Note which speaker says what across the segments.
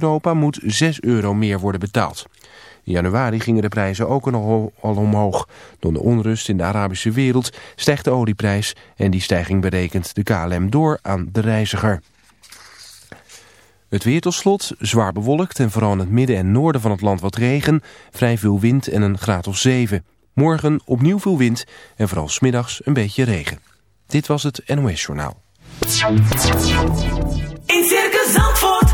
Speaker 1: Europa moet 6 euro meer worden betaald. In januari gingen de prijzen ook al omhoog. Door de onrust in de Arabische wereld stijgt de olieprijs en die stijging berekent de KLM door aan de reiziger. Het weer tot slot, zwaar bewolkt en vooral in het midden en noorden van het land wat regen, vrij veel wind en een graad of 7. Morgen opnieuw veel wind en vooral smiddags een beetje regen. Dit was het NOS Journaal.
Speaker 2: In Circus Zandvoort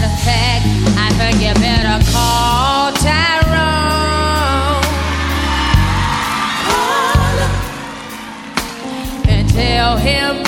Speaker 3: I
Speaker 4: think you better call Tyrone. And tell him.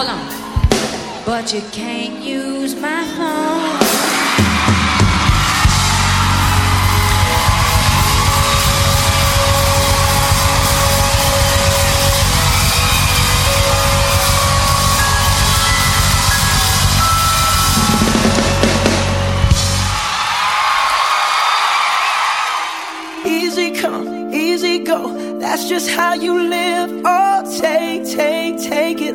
Speaker 4: hold on. But you can't use my phone.
Speaker 5: Easy come, easy go. That's just how you live. Oh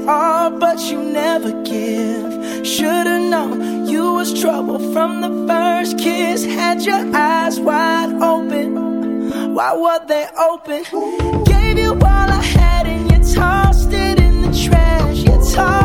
Speaker 5: all, but you never give. Should've known you was trouble from the first kiss. Had your eyes wide open. Why were they open? Gave you all I had and you tossed it in the trash. You tossed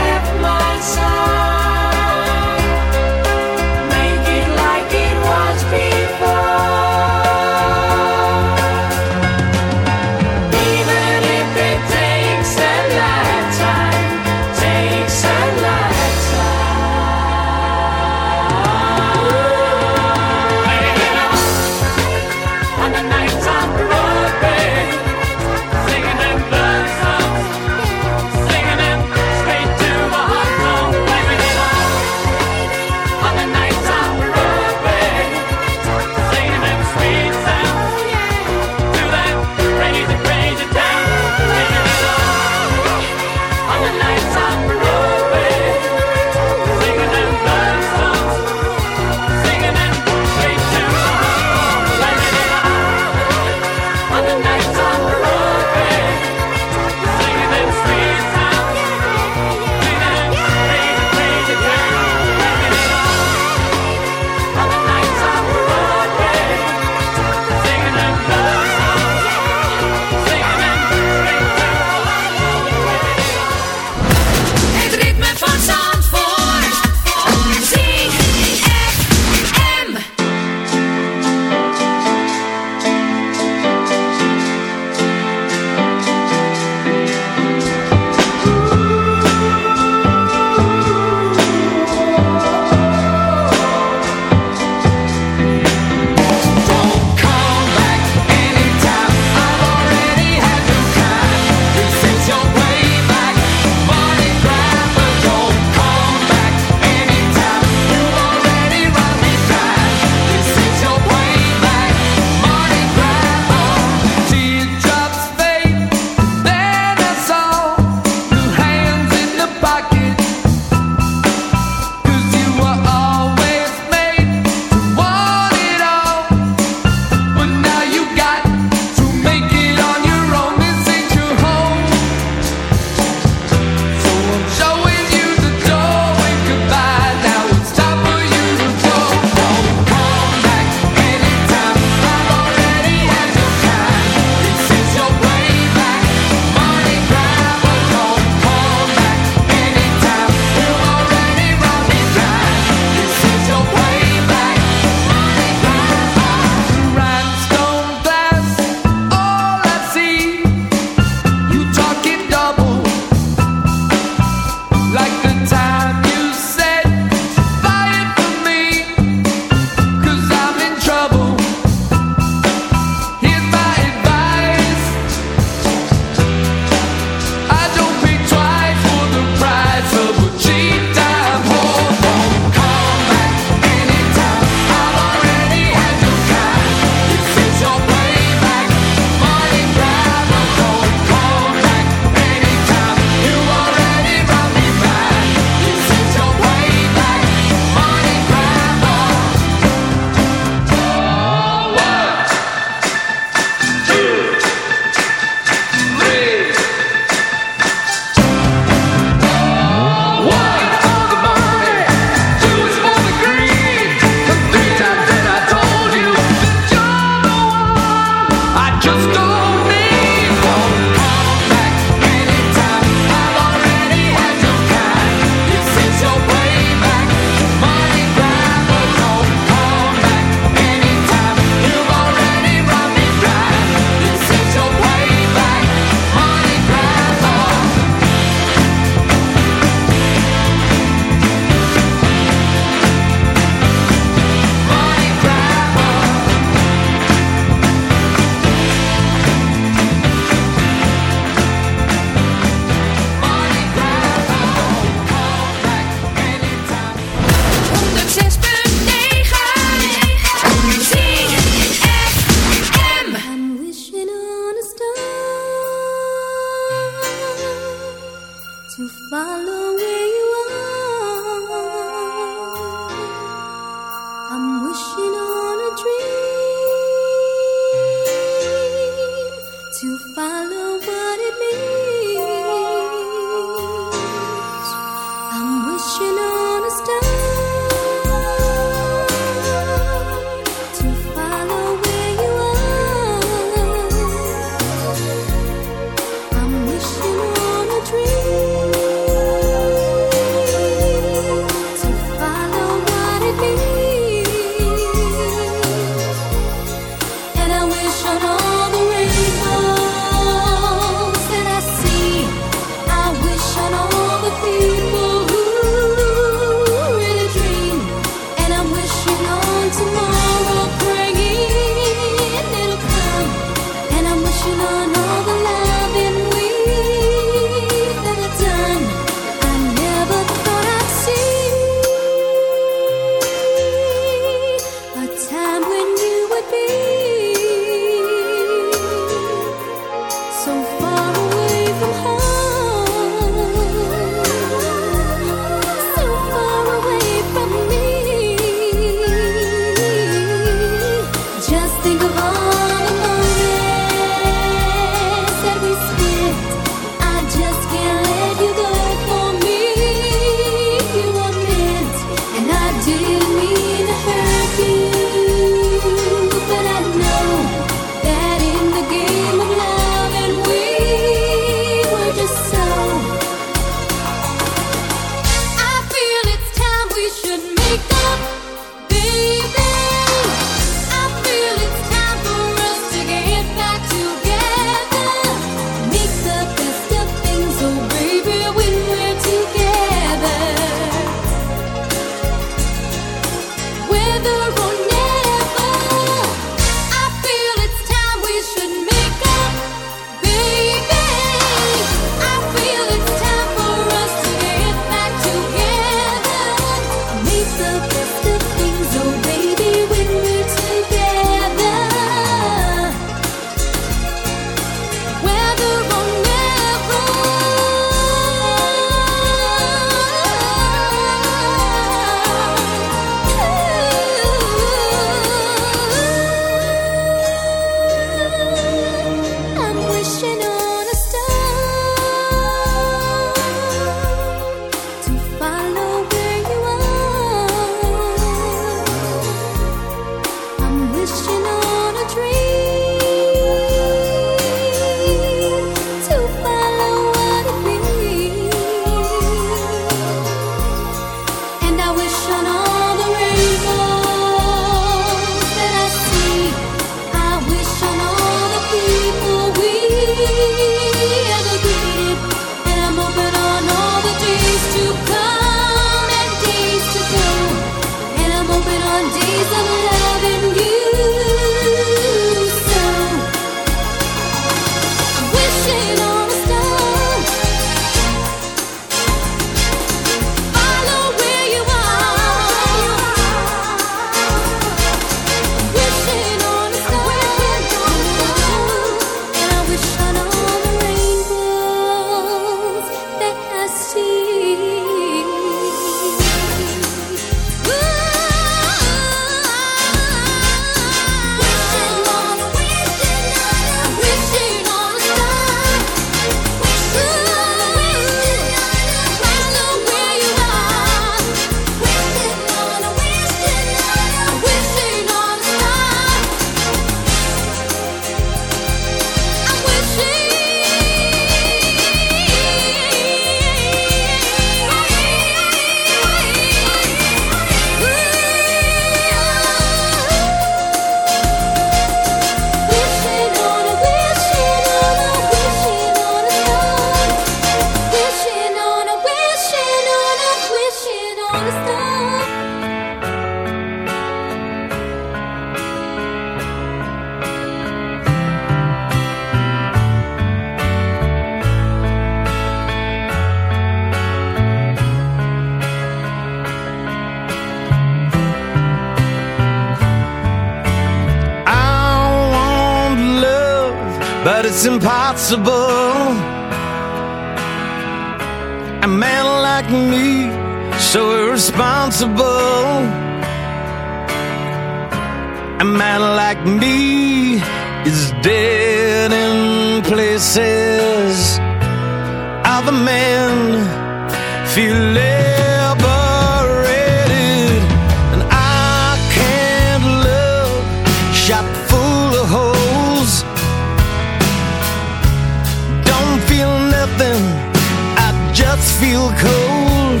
Speaker 4: Feel
Speaker 6: cold.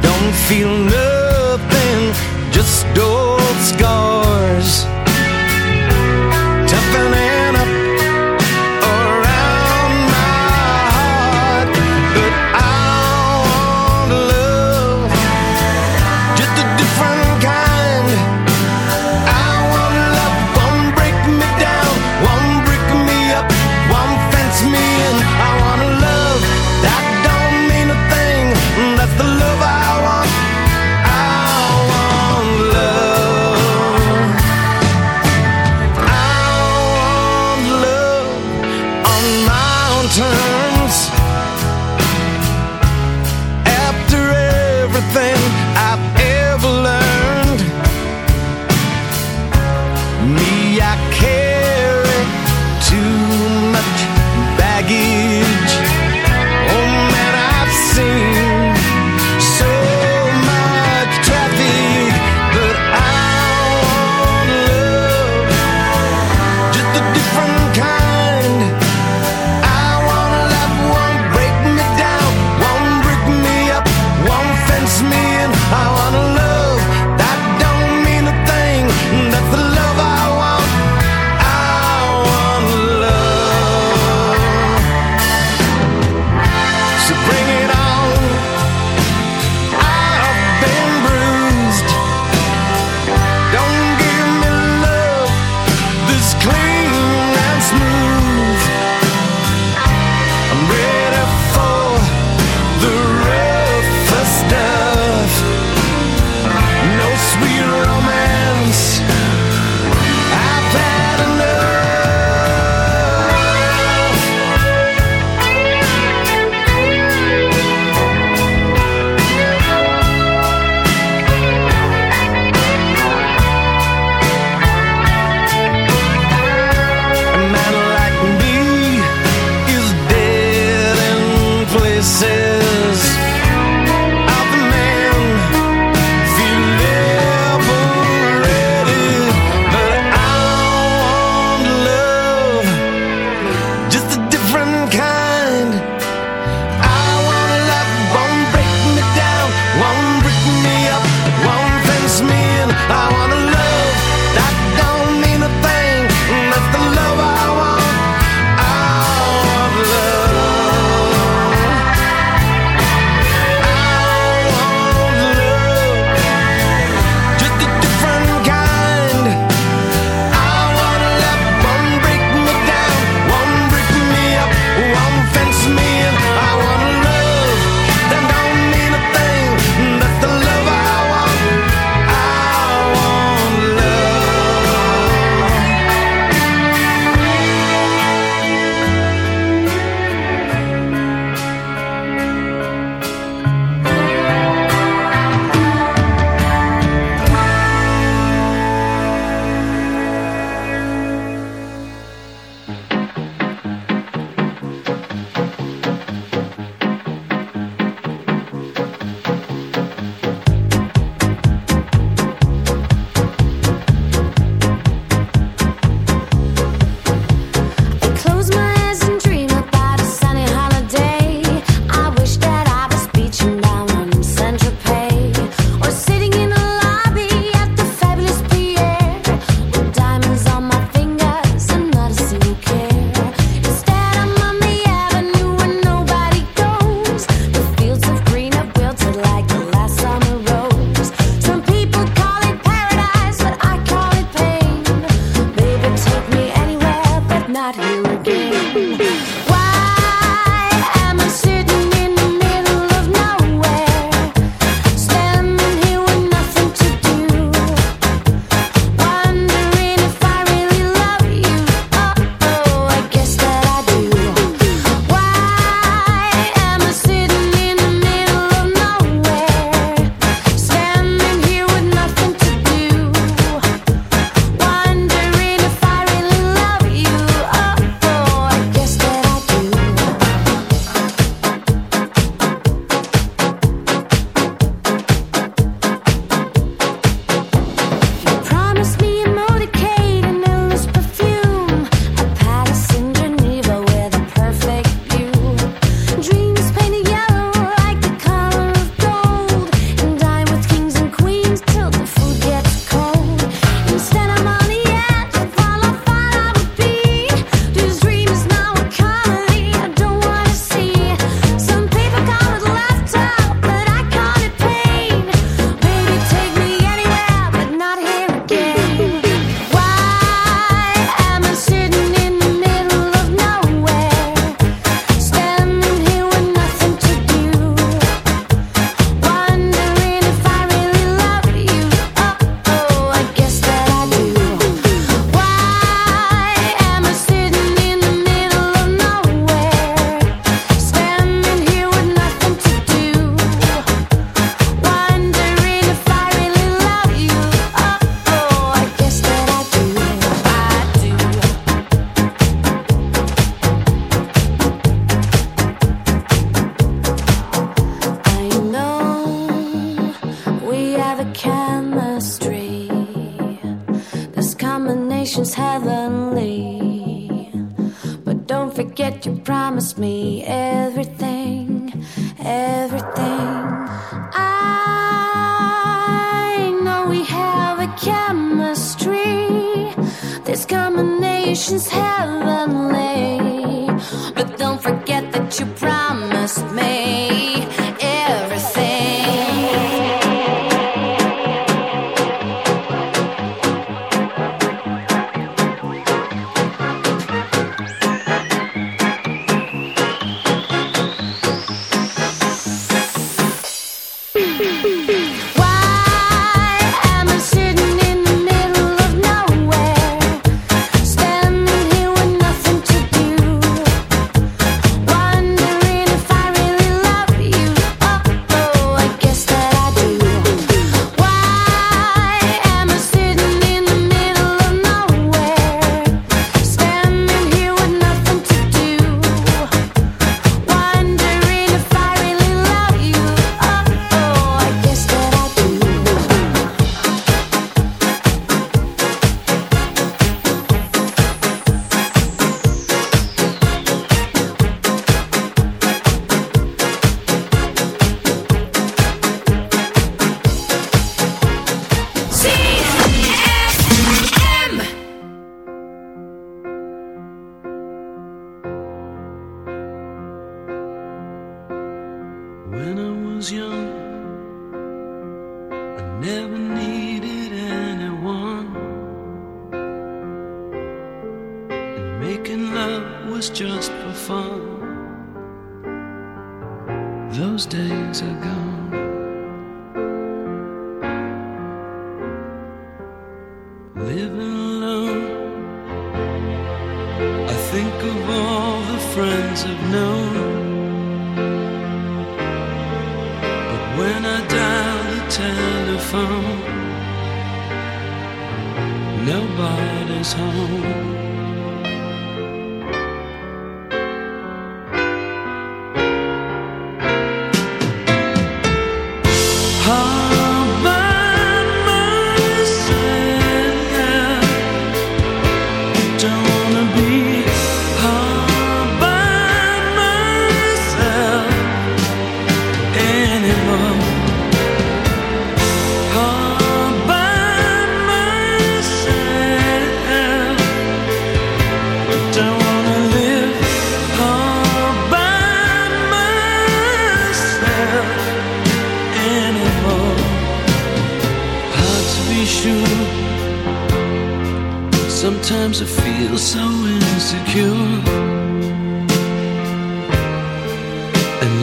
Speaker 6: Don't feel nothing, just old scars.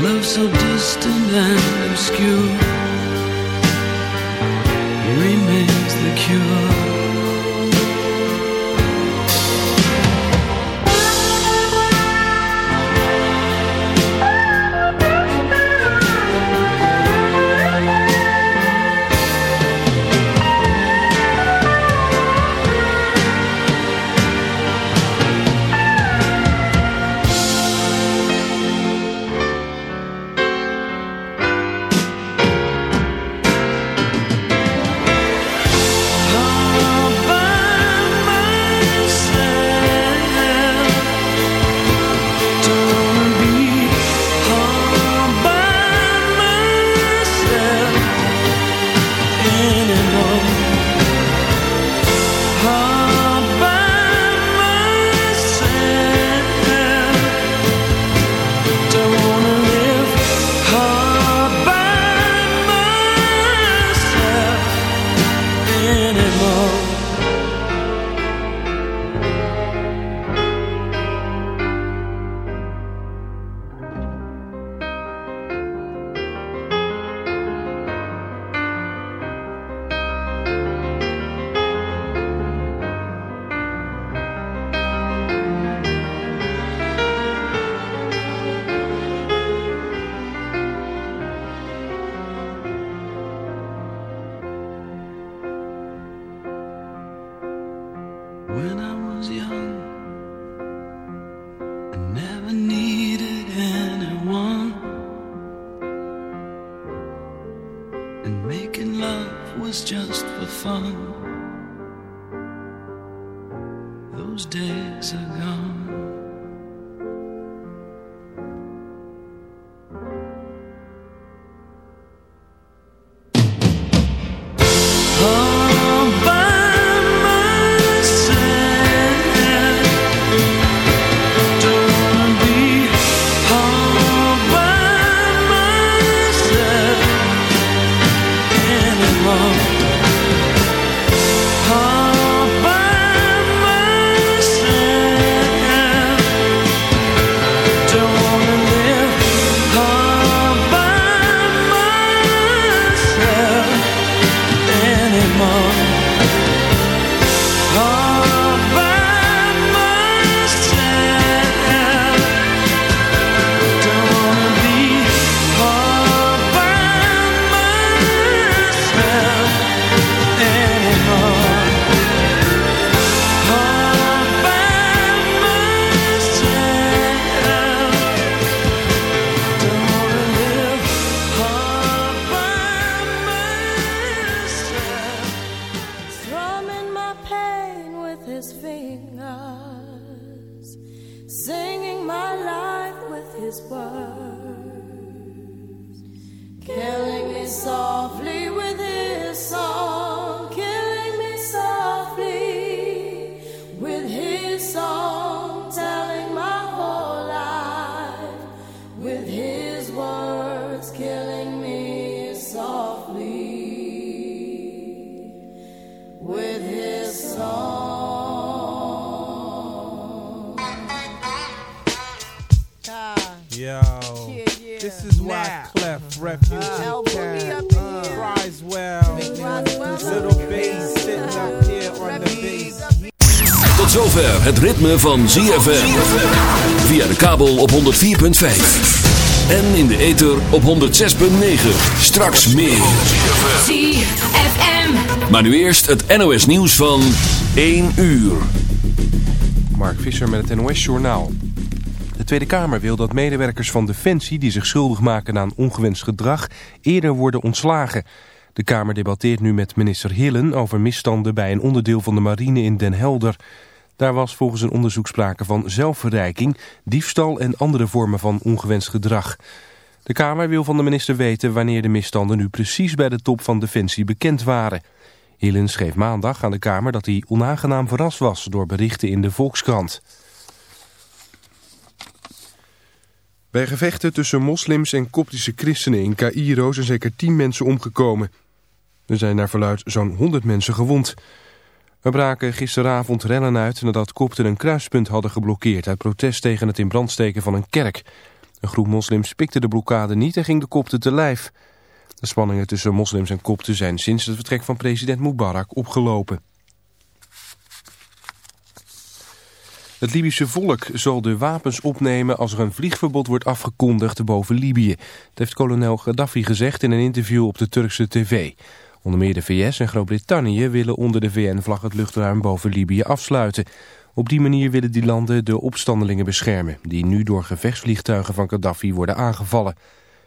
Speaker 6: love so
Speaker 7: distant and obscure remains the cure. days are gone.
Speaker 8: Yo, this is why Clef Refugee Camp cries well. Little bass sitting up here on the bass.
Speaker 9: Tot zover het ritme van ZFM. Via de kabel op 104.5. En in de ether op 106.9. Straks meer.
Speaker 2: ZFM.
Speaker 9: Maar nu eerst het NOS nieuws van 1 uur.
Speaker 1: Mark Visser met het NOS Journaal. De Tweede Kamer wil dat medewerkers van Defensie die zich schuldig maken aan ongewenst gedrag eerder worden ontslagen. De Kamer debatteert nu met minister Hillen over misstanden bij een onderdeel van de marine in Den Helder. Daar was volgens een onderzoek sprake van zelfverrijking, diefstal en andere vormen van ongewenst gedrag. De Kamer wil van de minister weten wanneer de misstanden nu precies bij de top van Defensie bekend waren. Hillen schreef maandag aan de Kamer dat hij onaangenaam verrast was door berichten in de Volkskrant. Bij gevechten tussen moslims en koptische christenen in Cairo zijn zeker 10 mensen omgekomen. Er zijn naar verluid zo'n 100 mensen gewond. Er braken gisteravond rellen uit nadat kopten een kruispunt hadden geblokkeerd... uit protest tegen het in brand steken van een kerk. Een groep moslims pikte de blokkade niet en ging de kopten te lijf. De spanningen tussen moslims en kopten zijn sinds het vertrek van president Mubarak opgelopen. Het Libische volk zal de wapens opnemen als er een vliegverbod wordt afgekondigd boven Libië. Dat heeft kolonel Gaddafi gezegd in een interview op de Turkse tv. Onder meer de VS en Groot-Brittannië willen onder de VN-vlag het luchtruim boven Libië afsluiten. Op die manier willen die landen de opstandelingen beschermen... die nu door gevechtsvliegtuigen van Gaddafi worden aangevallen.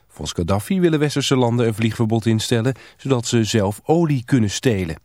Speaker 1: Volgens Gaddafi willen westerse landen een vliegverbod instellen... zodat ze zelf olie kunnen stelen.